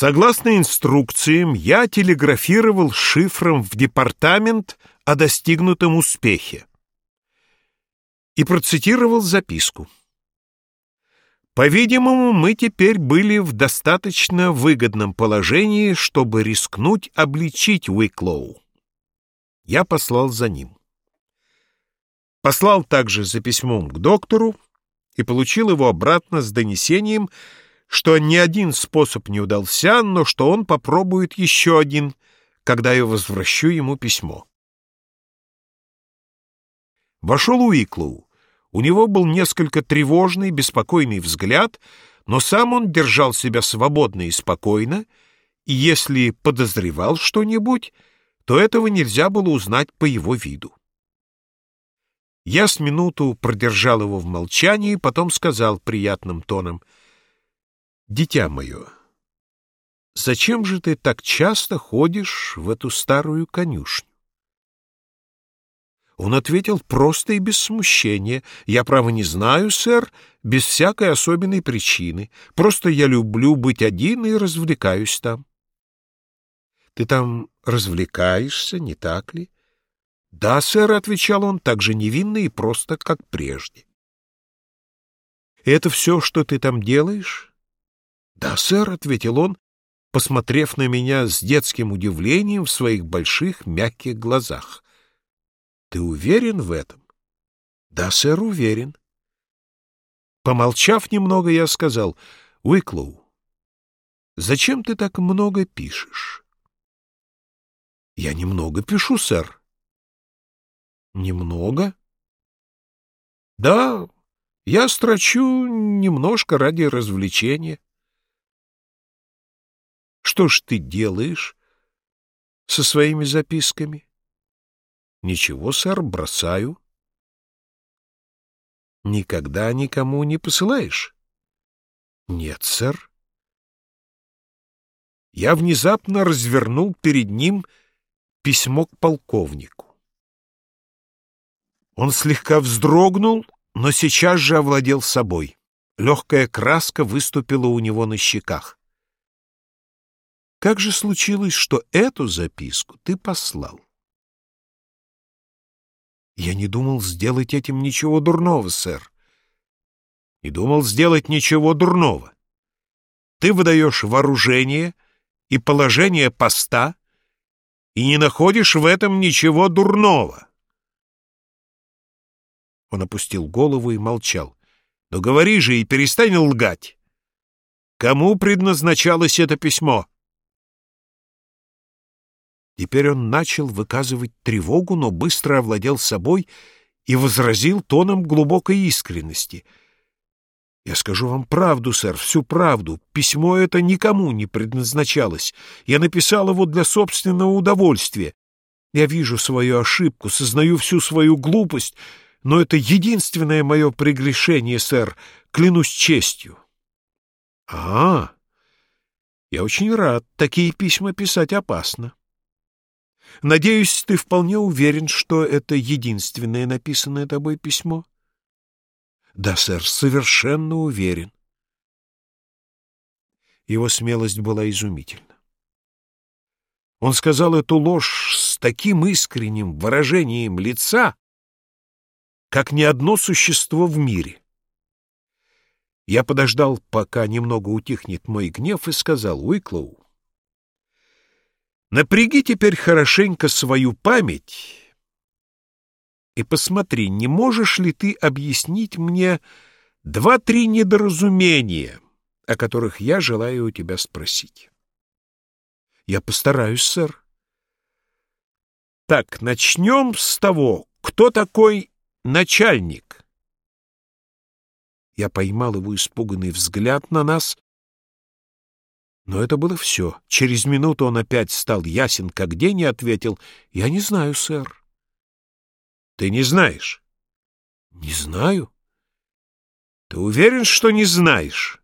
Согласно инструкциям, я телеграфировал шифром в департамент о достигнутом успехе и процитировал записку. По-видимому, мы теперь были в достаточно выгодном положении, чтобы рискнуть обличить Уиклоу. Я послал за ним. Послал также за письмом к доктору и получил его обратно с донесением, что ни один способ не удался, но что он попробует еще один, когда я возвращу ему письмо. Вошел Уиклоу. У него был несколько тревожный, беспокойный взгляд, но сам он держал себя свободно и спокойно, и если подозревал что-нибудь, то этого нельзя было узнать по его виду. Я с минуту продержал его в молчании, потом сказал приятным тоном, «Дитя мое, зачем же ты так часто ходишь в эту старую конюшню?» Он ответил просто и без смущения, «Я, право, не знаю, сэр, без всякой особенной причины. Просто я люблю быть один и развлекаюсь там». «Ты там развлекаешься, не так ли?» «Да, сэр», — отвечал он, так же невинно и просто, как прежде. «Это все, что ты там делаешь?» «Да, сэр», — ответил он, посмотрев на меня с детским удивлением в своих больших мягких глазах. «Ты уверен в этом?» «Да, сэр, уверен». Помолчав немного, я сказал, «Уиклоу, зачем ты так много пишешь?» «Я немного пишу, сэр». Немного? Да, я строчу немножко ради развлечения. Что ж ты делаешь со своими записками? Ничего, сэр, бросаю. Никогда никому не посылаешь? Нет, сэр. Я внезапно развернул перед ним письмо к полковнику. Он слегка вздрогнул, но сейчас же овладел собой. Легкая краска выступила у него на щеках. «Как же случилось, что эту записку ты послал?» «Я не думал сделать этим ничего дурного, сэр. Не думал сделать ничего дурного. Ты выдаешь вооружение и положение поста и не находишь в этом ничего дурного. Он опустил голову и молчал. «Ну говори же и перестань лгать! Кому предназначалось это письмо?» Теперь он начал выказывать тревогу, но быстро овладел собой и возразил тоном глубокой искренности. «Я скажу вам правду, сэр, всю правду. Письмо это никому не предназначалось. Я написал его для собственного удовольствия. Я вижу свою ошибку, сознаю всю свою глупость» но это единственное мое прегрешение, сэр, клянусь честью. — А, я очень рад, такие письма писать опасно. Надеюсь, ты вполне уверен, что это единственное написанное тобой письмо? — Да, сэр, совершенно уверен. Его смелость была изумительна. Он сказал эту ложь с таким искренним выражением лица, как ни одно существо в мире. Я подождал, пока немного утихнет мой гнев, и сказал Уиклоу, «Напряги теперь хорошенько свою память и посмотри, не можешь ли ты объяснить мне два-три недоразумения, о которых я желаю у тебя спросить?» «Я постараюсь, сэр». «Так, начнем с того, кто такой начальник!» Я поймал его испуганный взгляд на нас, но это было все. Через минуту он опять стал ясен, как день, и ответил, «Я не знаю, сэр». «Ты не знаешь?» «Не знаю». «Ты уверен, что не знаешь?»